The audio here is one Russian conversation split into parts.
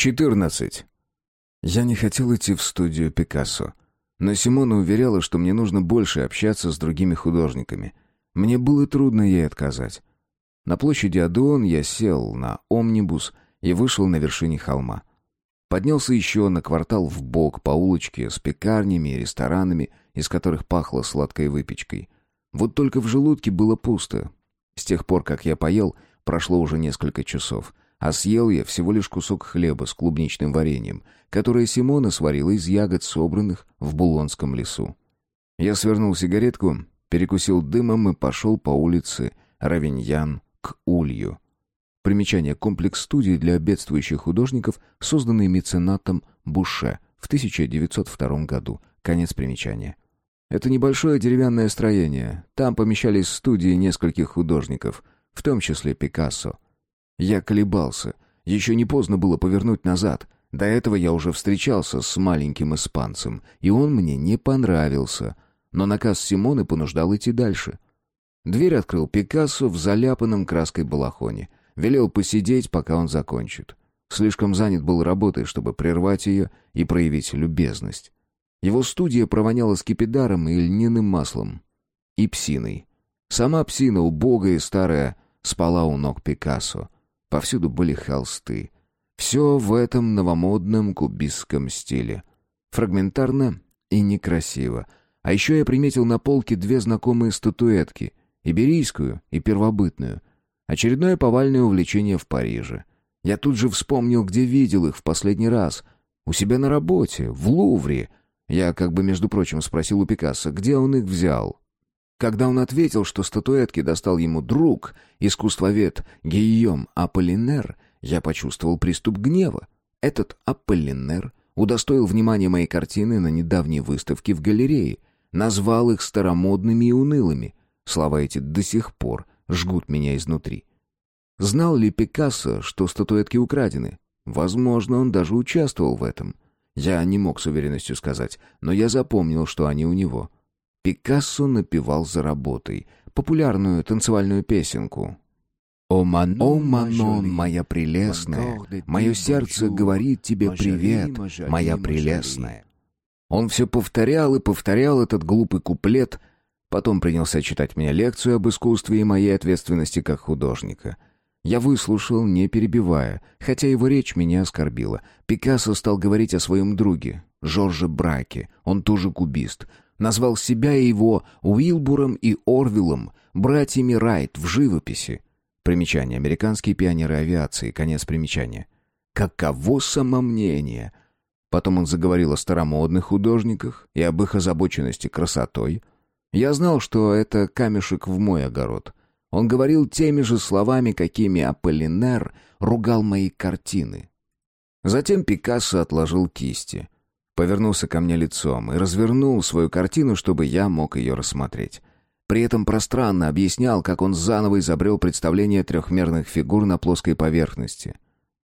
14. Я не хотел идти в студию Пикассо. Но Симона уверяла, что мне нужно больше общаться с другими художниками. Мне было трудно ей отказать. На площади Адуон я сел на омнибус и вышел на вершине холма. Поднялся еще на квартал в бок по улочке с пекарнями и ресторанами, из которых пахло сладкой выпечкой. Вот только в желудке было пусто. С тех пор, как я поел, прошло уже несколько часов — а съел я всего лишь кусок хлеба с клубничным вареньем, которое Симона сварила из ягод, собранных в Булонском лесу. Я свернул сигаретку, перекусил дымом и пошел по улице Равиньян к Улью. Примечание комплекс студии для бедствующих художников, созданный меценатом Буше в 1902 году. Конец примечания. Это небольшое деревянное строение. Там помещались студии нескольких художников, в том числе Пикассо. Я колебался. Еще не поздно было повернуть назад. До этого я уже встречался с маленьким испанцем, и он мне не понравился. Но наказ Симоны понуждал идти дальше. Дверь открыл Пикассо в заляпанном краской балахоне. Велел посидеть, пока он закончит. Слишком занят был работой, чтобы прервать ее и проявить любезность. Его студия провоняла скипидаром и льняным маслом. И псиной. Сама псина, убогая и старая, спала у ног Пикассо. Повсюду были холсты. Все в этом новомодном кубистском стиле. Фрагментарно и некрасиво. А еще я приметил на полке две знакомые статуэтки. Иберийскую и первобытную. Очередное повальное увлечение в Париже. Я тут же вспомнил, где видел их в последний раз. У себя на работе, в Лувре. Я как бы, между прочим, спросил у Пикассо, где он их взял. Когда он ответил, что статуэтки достал ему друг, искусствовед Гийом Аполлинер, я почувствовал приступ гнева. Этот Аполлинер удостоил внимания моей картины на недавней выставке в галерее, назвал их старомодными и унылыми. Слова эти до сих пор жгут меня изнутри. Знал ли Пикассо, что статуэтки украдены? Возможно, он даже участвовал в этом. Я не мог с уверенностью сказать, но я запомнил, что они у него — Пикассо напевал за работой популярную танцевальную песенку. «О, Манон, О, Манон, моя прелестная, мое сердце говорит тебе привет, моя прелестная». Он все повторял и повторял этот глупый куплет, потом принялся читать мне лекцию об искусстве и моей ответственности как художника. Я выслушал, не перебивая, хотя его речь меня оскорбила. Пикассо стал говорить о своем друге, Жорже Браке, он тоже кубист — назвал себя и его Уилбуром и Орвиллом, братьями Райт в живописи. Примечание. Американские пионеры авиации. Конец примечания. Каково самомнение! Потом он заговорил о старомодных художниках и об их озабоченности красотой. Я знал, что это камешек в мой огород. Он говорил теми же словами, какими Аполлинер ругал мои картины. Затем Пикассо отложил кисти — повернулся ко мне лицом и развернул свою картину, чтобы я мог ее рассмотреть. При этом пространно объяснял, как он заново изобрел представление трехмерных фигур на плоской поверхности.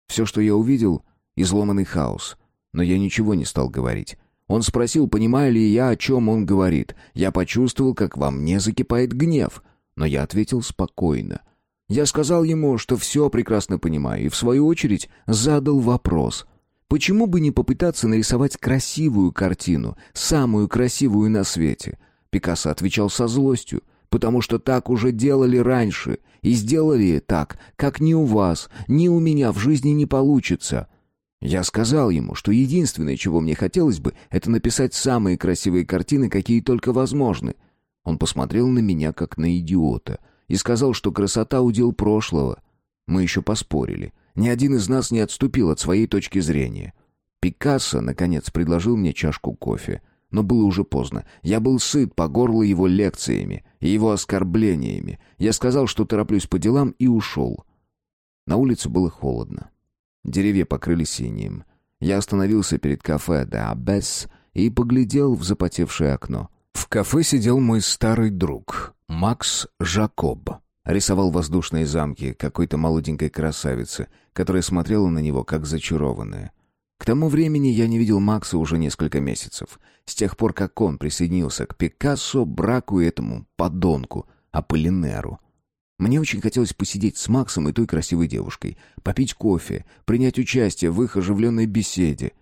Все, что я увидел — изломанный хаос. Но я ничего не стал говорить. Он спросил, понимаю ли я, о чем он говорит. Я почувствовал, как во мне закипает гнев. Но я ответил спокойно. Я сказал ему, что все прекрасно понимаю, и в свою очередь задал вопрос — Почему бы не попытаться нарисовать красивую картину, самую красивую на свете? Пикассо отвечал со злостью, потому что так уже делали раньше, и сделали так, как ни у вас, ни у меня в жизни не получится. Я сказал ему, что единственное, чего мне хотелось бы, это написать самые красивые картины, какие только возможны. Он посмотрел на меня как на идиота и сказал, что красота удел прошлого. Мы еще поспорили. Ни один из нас не отступил от своей точки зрения. Пикассо, наконец, предложил мне чашку кофе. Но было уже поздно. Я был сыт по горло его лекциями и его оскорблениями. Я сказал, что тороплюсь по делам, и ушел. На улице было холодно. Деревья покрыли синим. Я остановился перед кафе «Де Абесс» и поглядел в запотевшее окно. В кафе сидел мой старый друг, Макс Жакоб. Рисовал воздушные замки какой-то молоденькой красавицы, которая смотрела на него как зачарованная. К тому времени я не видел Макса уже несколько месяцев. С тех пор, как он присоединился к Пикассо, браку этому подонку, Аполлинеру. Мне очень хотелось посидеть с Максом и той красивой девушкой, попить кофе, принять участие в их оживленной беседе.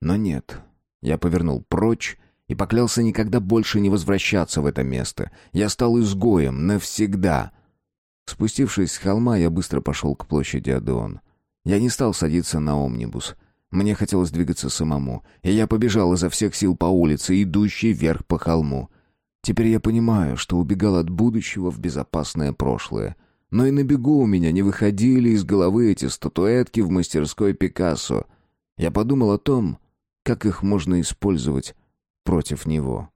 Но нет. Я повернул прочь и поклялся никогда больше не возвращаться в это место. Я стал изгоем навсегда. Спустившись с холма, я быстро пошел к площади Адеон. Я не стал садиться на омнибус. Мне хотелось двигаться самому, и я побежал изо всех сил по улице, идущей вверх по холму. Теперь я понимаю, что убегал от будущего в безопасное прошлое. Но и на бегу у меня не выходили из головы эти статуэтки в мастерской Пикассо. Я подумал о том, как их можно использовать против него.